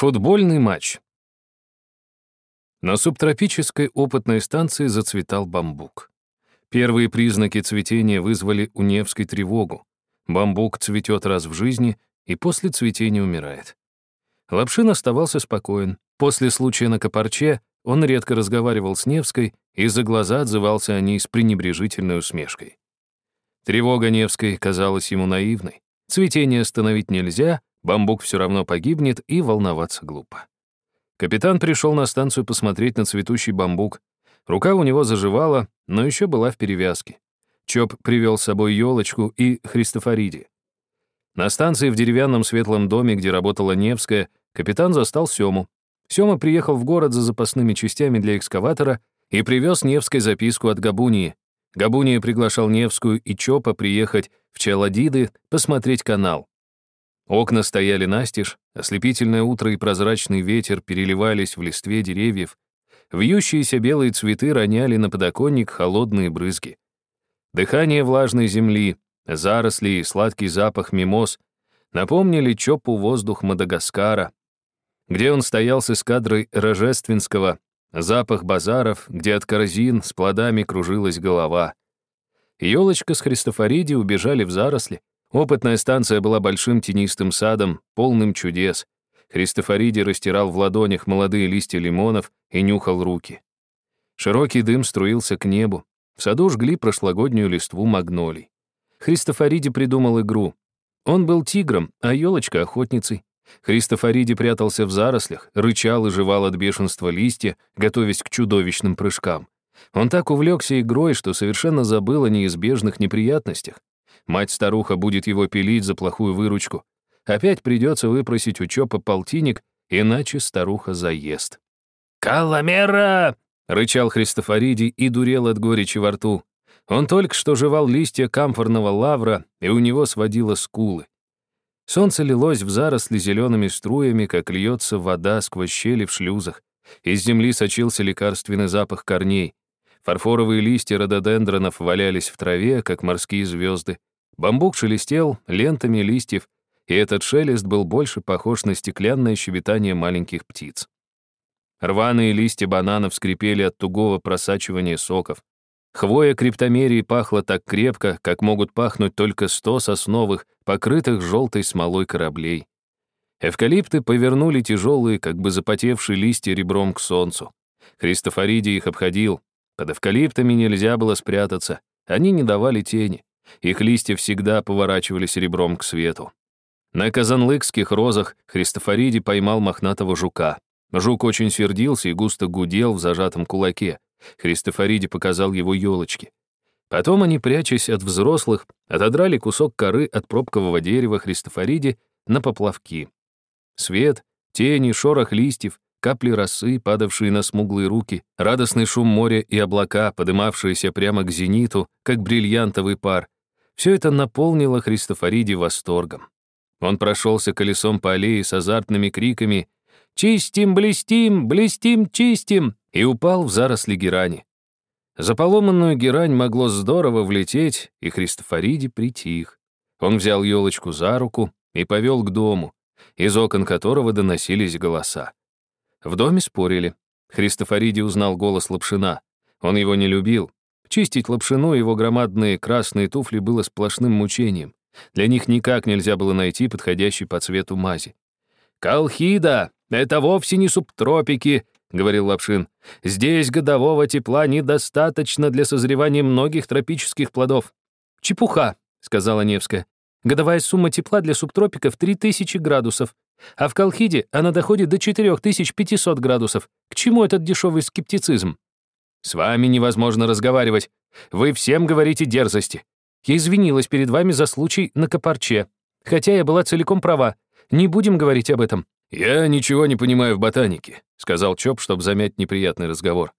Футбольный матч. На субтропической опытной станции зацветал бамбук. Первые признаки цветения вызвали у Невской тревогу. Бамбук цветет раз в жизни и после цветения умирает. Лапшин оставался спокоен. После случая на Копарче он редко разговаривал с Невской и за глаза отзывался о ней с пренебрежительной усмешкой. Тревога Невской казалась ему наивной. Цветение остановить нельзя, бамбук все равно погибнет, и волноваться глупо. Капитан пришел на станцию посмотреть на цветущий бамбук. Рука у него заживала, но еще была в перевязке. Чоп привел с собой елочку и Христофориди. На станции в деревянном светлом доме, где работала Невская, капитан застал Сему. Сема приехал в город за запасными частями для экскаватора и привез Невской записку от Габунии. Габуния приглашал Невскую и Чопа приехать в Челадиды посмотреть канал. Окна стояли настежь, ослепительное утро и прозрачный ветер переливались в листве деревьев. Вьющиеся белые цветы роняли на подоконник холодные брызги. Дыхание влажной земли, заросли и сладкий запах мимоз напомнили Чопу воздух Мадагаскара, где он стоял с эскадрой Рожественского, запах базаров, где от корзин с плодами кружилась голова. Елочка с Христофориди убежали в заросли, Опытная станция была большим тенистым садом, полным чудес. Христофориди растирал в ладонях молодые листья лимонов и нюхал руки. Широкий дым струился к небу. В саду жгли прошлогоднюю листву магнолий. Христофориди придумал игру. Он был тигром, а елочка — охотницей. Христофориди прятался в зарослях, рычал и жевал от бешенства листья, готовясь к чудовищным прыжкам. Он так увлекся игрой, что совершенно забыл о неизбежных неприятностях. Мать-старуха будет его пилить за плохую выручку. Опять придется выпросить у Чопа полтинник, иначе старуха заест. «Каламера!» — рычал Христофориди и дурел от горечи во рту. Он только что жевал листья камфорного лавра, и у него сводило скулы. Солнце лилось в заросли зелеными струями, как льется вода сквозь щели в шлюзах. Из земли сочился лекарственный запах корней. Фарфоровые листья рододендронов валялись в траве, как морские звезды. Бамбук шелестел лентами листьев, и этот шелест был больше похож на стеклянное щебетание маленьких птиц. Рваные листья бананов скрипели от тугого просачивания соков. Хвоя криптомерии пахла так крепко, как могут пахнуть только сто сосновых, покрытых желтой смолой кораблей. Эвкалипты повернули тяжелые, как бы запотевшие листья ребром к солнцу. Христофориди их обходил. Под эвкалиптами нельзя было спрятаться. Они не давали тени. Их листья всегда поворачивались ребром к свету. На казанлыкских розах Христофориди поймал мохнатого жука. Жук очень сердился и густо гудел в зажатом кулаке. Христофориди показал его елочки. Потом они, прячась от взрослых, отодрали кусок коры от пробкового дерева Христофориди на поплавки. Свет, тени, шорох листьев, капли росы, падавшие на смуглые руки, радостный шум моря и облака, подымавшиеся прямо к зениту, как бриллиантовый пар, все это наполнило Христофориди восторгом. Он прошелся колесом по аллее с азартными криками «Чистим, блестим, блестим, чистим!» и упал в заросли герани. За поломанную герань могло здорово влететь, и Христофориди притих. Он взял елочку за руку и повел к дому, из окон которого доносились голоса. В доме спорили. Христофориди узнал голос Лапшина. Он его не любил, Чистить лапшину его громадные красные туфли было сплошным мучением. Для них никак нельзя было найти подходящий по цвету мази. «Колхида! Это вовсе не субтропики!» — говорил Лапшин. «Здесь годового тепла недостаточно для созревания многих тропических плодов». «Чепуха!» — сказала Невская. «Годовая сумма тепла для субтропиков 3000 градусов, а в Колхиде она доходит до 4500 градусов. К чему этот дешевый скептицизм?» «С вами невозможно разговаривать. Вы всем говорите дерзости. Я извинилась перед вами за случай на Копарче. Хотя я была целиком права. Не будем говорить об этом». «Я ничего не понимаю в ботанике», — сказал Чоп, чтобы замять неприятный разговор.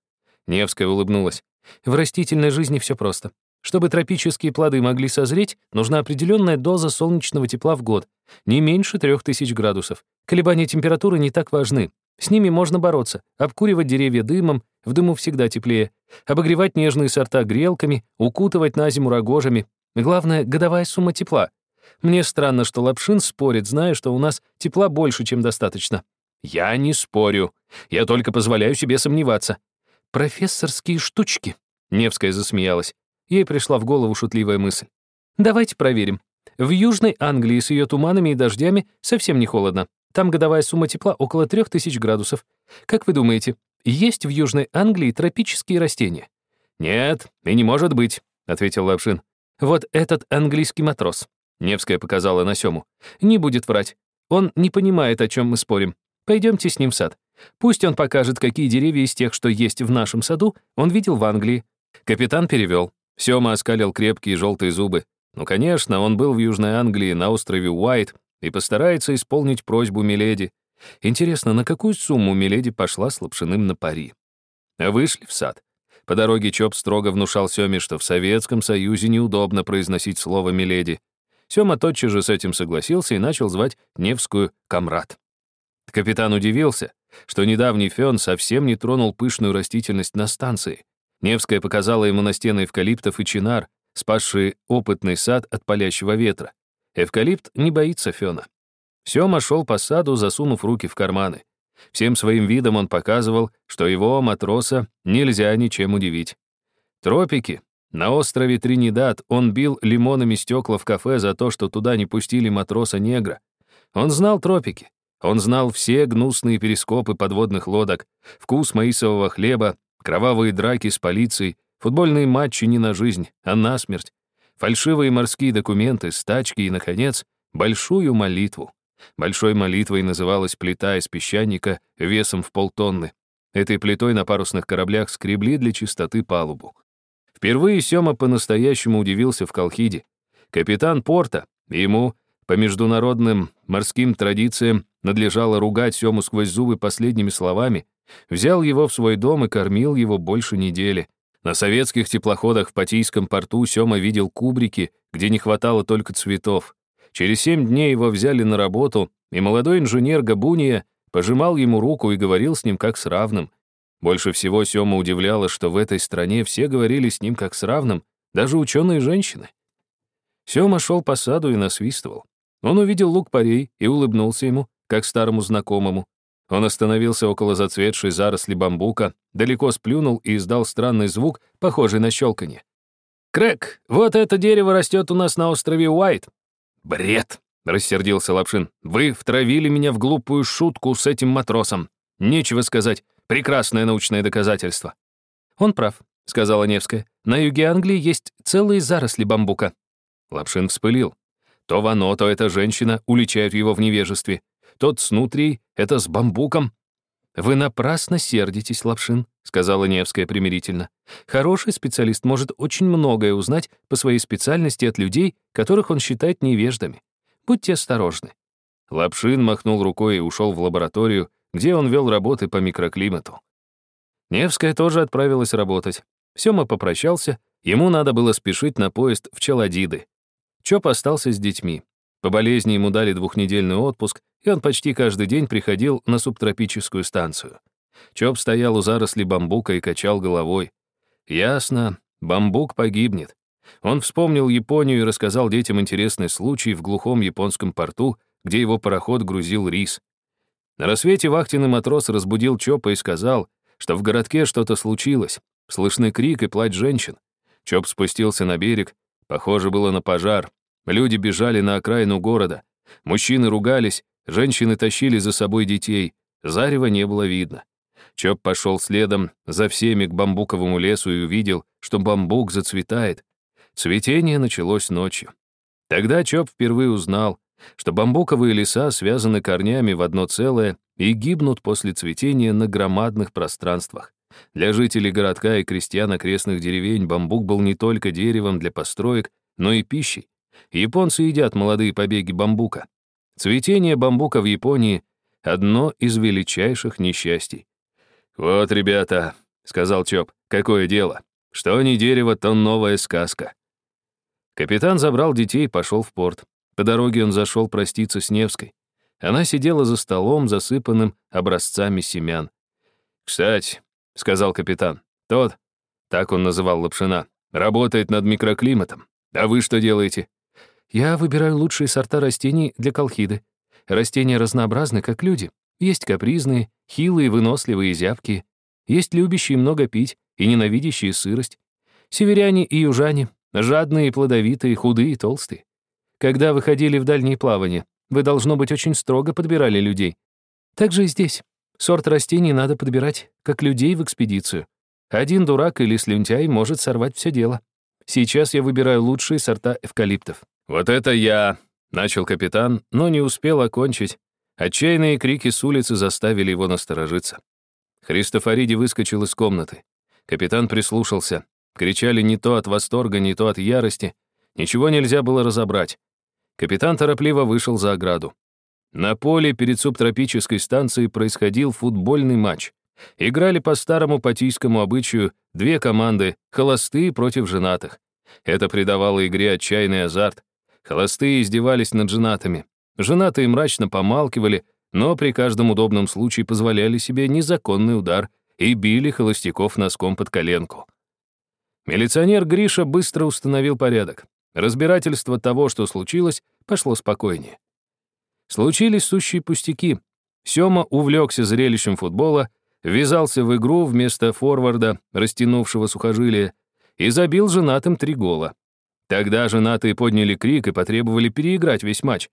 Невская улыбнулась. «В растительной жизни все просто. Чтобы тропические плоды могли созреть, нужна определенная доза солнечного тепла в год, не меньше 3000 градусов. Колебания температуры не так важны. С ними можно бороться, обкуривать деревья дымом, в дыму всегда теплее, обогревать нежные сорта грелками, укутывать на зиму рогожами. Главное — годовая сумма тепла. Мне странно, что Лапшин спорит, зная, что у нас тепла больше, чем достаточно. «Я не спорю. Я только позволяю себе сомневаться». «Профессорские штучки», — Невская засмеялась. Ей пришла в голову шутливая мысль. «Давайте проверим. В Южной Англии с ее туманами и дождями совсем не холодно. Там годовая сумма тепла около 3000 градусов. Как вы думаете, есть в Южной Англии тропические растения?» «Нет, и не может быть», — ответил Лапшин. «Вот этот английский матрос», — Невская показала на Сему, — «не будет врать. Он не понимает, о чем мы спорим. Пойдемте с ним в сад. Пусть он покажет, какие деревья из тех, что есть в нашем саду, он видел в Англии». Капитан перевел. Сема оскалил крепкие желтые зубы. Ну, конечно, он был в Южной Англии на острове Уайт и постарается исполнить просьбу Миледи. Интересно, на какую сумму Миледи пошла с Лапшиным на пари? А вышли в сад. По дороге Чоп строго внушал Сёме, что в Советском Союзе неудобно произносить слово «миледи». Сёма тотчас же с этим согласился и начал звать Невскую «комрад». Капитан удивился, что недавний Фён совсем не тронул пышную растительность на станции. Невская показала ему на стены эвкалиптов и чинар, спасшие опытный сад от палящего ветра. Эвкалипт не боится Фёна. Сёма шел по саду, засунув руки в карманы. Всем своим видом он показывал, что его, матроса, нельзя ничем удивить. Тропики. На острове Тринидад он бил лимонами стекла в кафе за то, что туда не пустили матроса-негра. Он знал тропики. Он знал все гнусные перископы подводных лодок, вкус маисового хлеба, кровавые драки с полицией, футбольные матчи не на жизнь, а на смерть, фальшивые морские документы, стачки и, наконец, большую молитву. Большой молитвой называлась плита из песчаника весом в полтонны. Этой плитой на парусных кораблях скребли для чистоты палубу. Впервые Сёма по-настоящему удивился в Колхиде. Капитан порта, ему, по международным морским традициям, надлежало ругать Сёму сквозь зубы последними словами, взял его в свой дом и кормил его больше недели. На советских теплоходах в Патийском порту Сёма видел кубрики, где не хватало только цветов. Через семь дней его взяли на работу, и молодой инженер Габуния пожимал ему руку и говорил с ним как с равным. Больше всего Сёма удивляло, что в этой стране все говорили с ним как с равным, даже ученые женщины. Сёма шел по саду и насвистывал. Он увидел лук парей и улыбнулся ему, как старому знакомому. Он остановился около зацветшей заросли бамбука, далеко сплюнул и издал странный звук, похожий на щелканье. «Крэк, вот это дерево растет у нас на острове Уайт. «Бред!» — рассердился Лапшин. «Вы втравили меня в глупую шутку с этим матросом. Нечего сказать. Прекрасное научное доказательство». «Он прав», — сказала Невская. «На юге Англии есть целые заросли бамбука». Лапшин вспылил. То Вано, то эта женщина уличают его в невежестве. Тот снутри — это с бамбуком. «Вы напрасно сердитесь, Лапшин», — сказала Невская примирительно. «Хороший специалист может очень многое узнать по своей специальности от людей, которых он считает невеждами. Будьте осторожны». Лапшин махнул рукой и ушел в лабораторию, где он вел работы по микроклимату. Невская тоже отправилась работать. Сёма попрощался, ему надо было спешить на поезд в Челадиды. Чоп остался с детьми. По болезни ему дали двухнедельный отпуск, и он почти каждый день приходил на субтропическую станцию. Чоп стоял у заросли бамбука и качал головой. Ясно, бамбук погибнет. Он вспомнил Японию и рассказал детям интересный случай в глухом японском порту, где его пароход грузил рис. На рассвете вахтенный матрос разбудил Чопа и сказал, что в городке что-то случилось. Слышны крик и плач женщин. Чоп спустился на берег. Похоже было на пожар. Люди бежали на окраину города. Мужчины ругались, женщины тащили за собой детей. Зарева не было видно. Чоп пошел следом за всеми к бамбуковому лесу и увидел, что бамбук зацветает. Цветение началось ночью. Тогда Чоп впервые узнал, что бамбуковые леса связаны корнями в одно целое и гибнут после цветения на громадных пространствах. Для жителей городка и крестьян окрестных деревень бамбук был не только деревом для построек, но и пищей. Японцы едят молодые побеги бамбука. Цветение бамбука в Японии — одно из величайших несчастий. «Вот, ребята», — сказал Чоп, — «какое дело? Что не дерево, то новая сказка». Капитан забрал детей и пошел в порт. По дороге он зашел проститься с Невской. Она сидела за столом, засыпанным образцами семян. «Кстати», — сказал капитан, — «тот, так он называл Лапшина, работает над микроклиматом. А вы что делаете?» Я выбираю лучшие сорта растений для колхиды. Растения разнообразны, как люди. Есть капризные, хилые, выносливые и зябкие. Есть любящие много пить и ненавидящие сырость. Северяне и южане, жадные плодовитые, худые и толстые. Когда вы ходили в дальние плавания, вы, должно быть, очень строго подбирали людей. Так же и здесь. Сорт растений надо подбирать, как людей в экспедицию. Один дурак или слюнтяй может сорвать все дело. Сейчас я выбираю лучшие сорта эвкалиптов. «Вот это я!» — начал капитан, но не успел окончить. Отчаянные крики с улицы заставили его насторожиться. Христофориди выскочил из комнаты. Капитан прислушался. Кричали не то от восторга, не то от ярости. Ничего нельзя было разобрать. Капитан торопливо вышел за ограду. На поле перед субтропической станцией происходил футбольный матч. Играли по старому патийскому обычаю две команды, холостые против женатых. Это придавало игре отчаянный азарт. Холостые издевались над женатыми. Женатые мрачно помалкивали, но при каждом удобном случае позволяли себе незаконный удар и били холостяков носком под коленку. Милиционер Гриша быстро установил порядок. Разбирательство того, что случилось, пошло спокойнее. Случились сущие пустяки. Сёма увлекся зрелищем футбола, ввязался в игру вместо форварда, растянувшего сухожилие, и забил женатым три гола. Тогда женатые подняли крик и потребовали переиграть весь матч.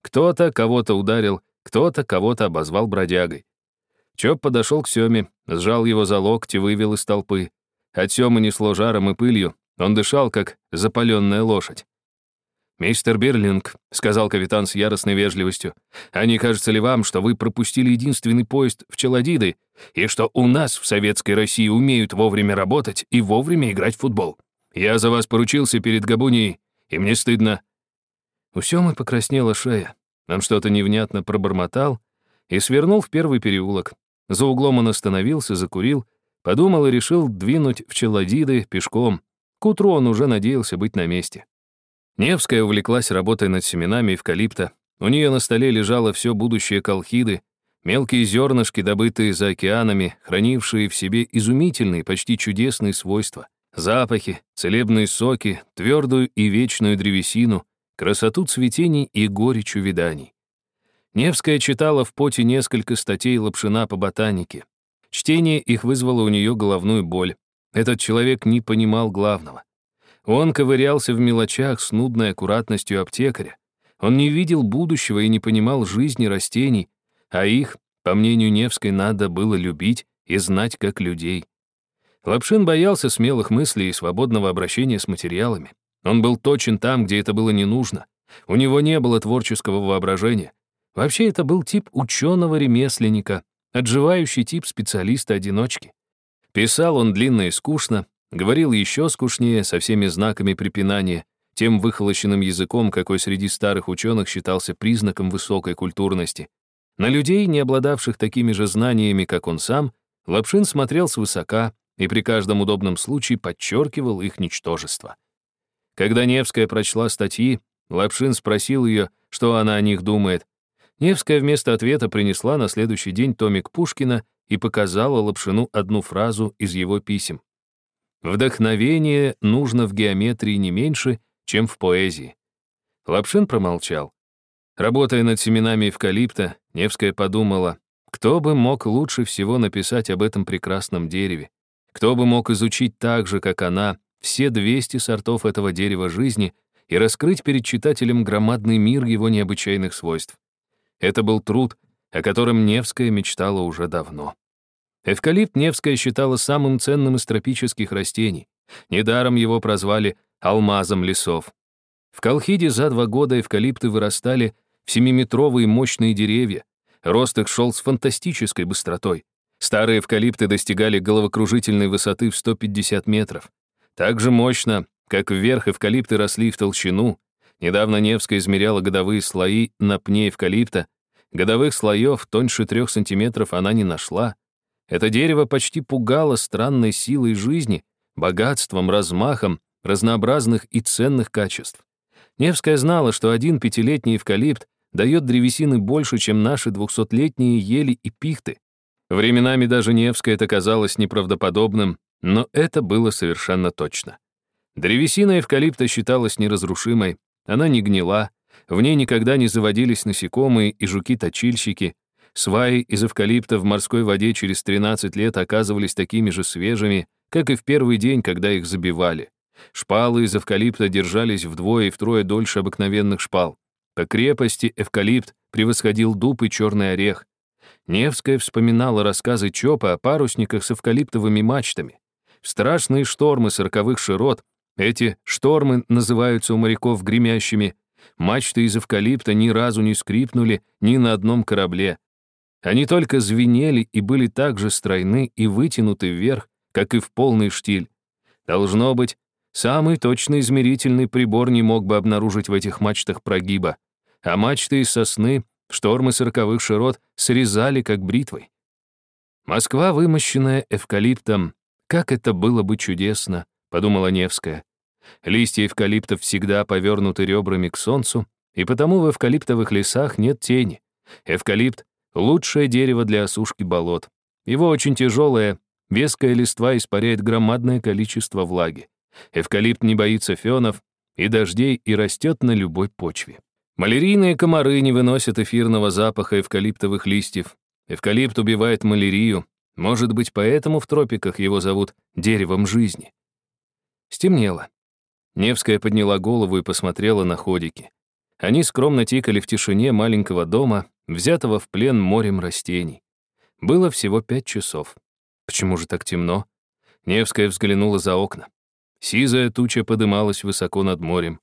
Кто-то кого-то ударил, кто-то кого-то обозвал бродягой. Чоп подошел к Сёме, сжал его за локти, вывел из толпы. От Сёмы несло жаром и пылью, он дышал, как запаленная лошадь. «Мистер Берлинг», — сказал капитан с яростной вежливостью, «а не кажется ли вам, что вы пропустили единственный поезд в Челадиды, и что у нас в Советской России умеют вовремя работать и вовремя играть в футбол? Я за вас поручился перед Габунией, и мне стыдно». У Сёмы покраснела шея. Он что-то невнятно пробормотал и свернул в первый переулок. За углом он остановился, закурил, подумал и решил двинуть в Челадиды пешком. К утру он уже надеялся быть на месте. Невская увлеклась работой над семенами эвкалипта. У нее на столе лежало все будущее колхиды, мелкие зернышки, добытые за океанами, хранившие в себе изумительные, почти чудесные свойства. Запахи, целебные соки, твердую и вечную древесину, красоту цветений и горечь увяданий. Невская читала в поте несколько статей Лапшина по ботанике. Чтение их вызвало у нее головную боль. Этот человек не понимал главного. Он ковырялся в мелочах с нудной аккуратностью аптекаря. Он не видел будущего и не понимал жизни растений, а их, по мнению Невской, надо было любить и знать как людей. Лапшин боялся смелых мыслей и свободного обращения с материалами. Он был точен там, где это было не нужно. У него не было творческого воображения. Вообще это был тип ученого-ремесленника, отживающий тип специалиста-одиночки. Писал он длинно и скучно, говорил еще скучнее, со всеми знаками препинания, тем выхолощенным языком, какой среди старых ученых считался признаком высокой культурности. На людей, не обладавших такими же знаниями, как он сам, Лапшин смотрел свысока и при каждом удобном случае подчеркивал их ничтожество. Когда Невская прочла статьи, Лапшин спросил ее, что она о них думает. Невская вместо ответа принесла на следующий день томик Пушкина и показала Лапшину одну фразу из его писем. «Вдохновение нужно в геометрии не меньше, чем в поэзии». Лапшин промолчал. Работая над семенами эвкалипта, Невская подумала, кто бы мог лучше всего написать об этом прекрасном дереве? Кто бы мог изучить так же, как она, все 200 сортов этого дерева жизни и раскрыть перед читателем громадный мир его необычайных свойств. Это был труд, о котором Невская мечтала уже давно. Эвкалипт Невская считала самым ценным из тропических растений. Недаром его прозвали «алмазом лесов». В Колхиде за два года эвкалипты вырастали в семиметровые мощные деревья. Рост их шел с фантастической быстротой. Старые эвкалипты достигали головокружительной высоты в 150 метров. Так же мощно, как вверх эвкалипты росли в толщину. Недавно Невская измеряла годовые слои на пне эвкалипта. Годовых слоев тоньше трех сантиметров она не нашла. Это дерево почти пугало странной силой жизни, богатством, размахом, разнообразных и ценных качеств. Невская знала, что один пятилетний эвкалипт дает древесины больше, чем наши двухсотлетние ели и пихты. Временами даже Невская это казалось неправдоподобным, но это было совершенно точно. Древесина эвкалипта считалась неразрушимой, она не гнила, в ней никогда не заводились насекомые и жуки-точильщики, Сваи из эвкалипта в морской воде через 13 лет оказывались такими же свежими, как и в первый день, когда их забивали. Шпалы из эвкалипта держались вдвое и втрое дольше обыкновенных шпал. По крепости эвкалипт превосходил дуб и черный орех. Невская вспоминала рассказы Чопа о парусниках с эвкалиптовыми мачтами. Страшные штормы сороковых широт эти штормы называются у моряков гремящими. Мачты из эвкалипта ни разу не скрипнули ни на одном корабле. Они только звенели и были так же стройны и вытянуты вверх, как и в полный штиль. Должно быть, самый точный измерительный прибор не мог бы обнаружить в этих мачтах прогиба, а мачты из сосны штормы сороковых широт срезали как бритвой. Москва, вымощенная эвкалиптом, как это было бы чудесно, подумала Невская. Листья эвкалиптов всегда повернуты ребрами к солнцу, и потому в эвкалиптовых лесах нет тени. Эвкалипт — лучшее дерево для осушки болот. Его очень тяжелая, веская листва испаряет громадное количество влаги. Эвкалипт не боится фенов и дождей и растет на любой почве. Малярийные комары не выносят эфирного запаха эвкалиптовых листьев. Эвкалипт убивает малярию. Может быть, поэтому в тропиках его зовут деревом жизни. Стемнело. Невская подняла голову и посмотрела на ходики. Они скромно тикали в тишине маленького дома, взятого в плен морем растений. Было всего пять часов. Почему же так темно? Невская взглянула за окна. Сизая туча подымалась высоко над морем.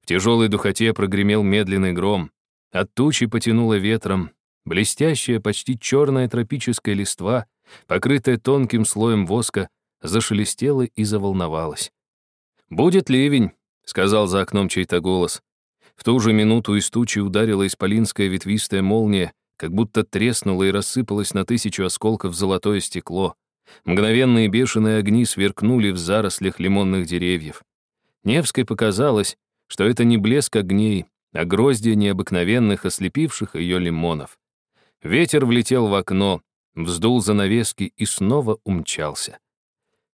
В тяжелой духоте прогремел медленный гром. От тучи потянуло ветром. Блестящая, почти черная тропическая листва, покрытая тонким слоем воска, зашелестела и заволновалась. «Будет ливень», — сказал за окном чей-то голос. В ту же минуту из тучи ударила исполинская ветвистая молния, как будто треснула и рассыпалась на тысячу осколков золотое стекло. Мгновенные бешеные огни сверкнули в зарослях лимонных деревьев. Невской показалось, что это не блеск огней, а гроздья необыкновенных, ослепивших ее лимонов. Ветер влетел в окно, вздул занавески и снова умчался.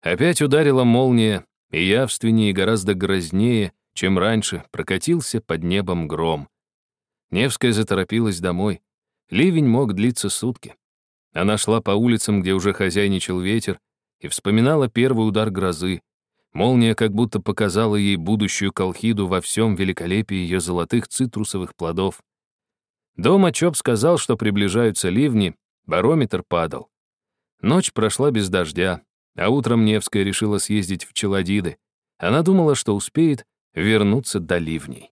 Опять ударила молния, и явственнее и гораздо грознее, чем раньше, прокатился под небом гром. Невская заторопилась домой. Ливень мог длиться сутки. Она шла по улицам, где уже хозяйничал ветер, и вспоминала первый удар грозы. Молния как будто показала ей будущую колхиду во всем великолепии ее золотых цитрусовых плодов. Дома Чоп сказал, что приближаются ливни, барометр падал. Ночь прошла без дождя, а утром Невская решила съездить в Челодиды. Она думала, что успеет вернуться до ливней.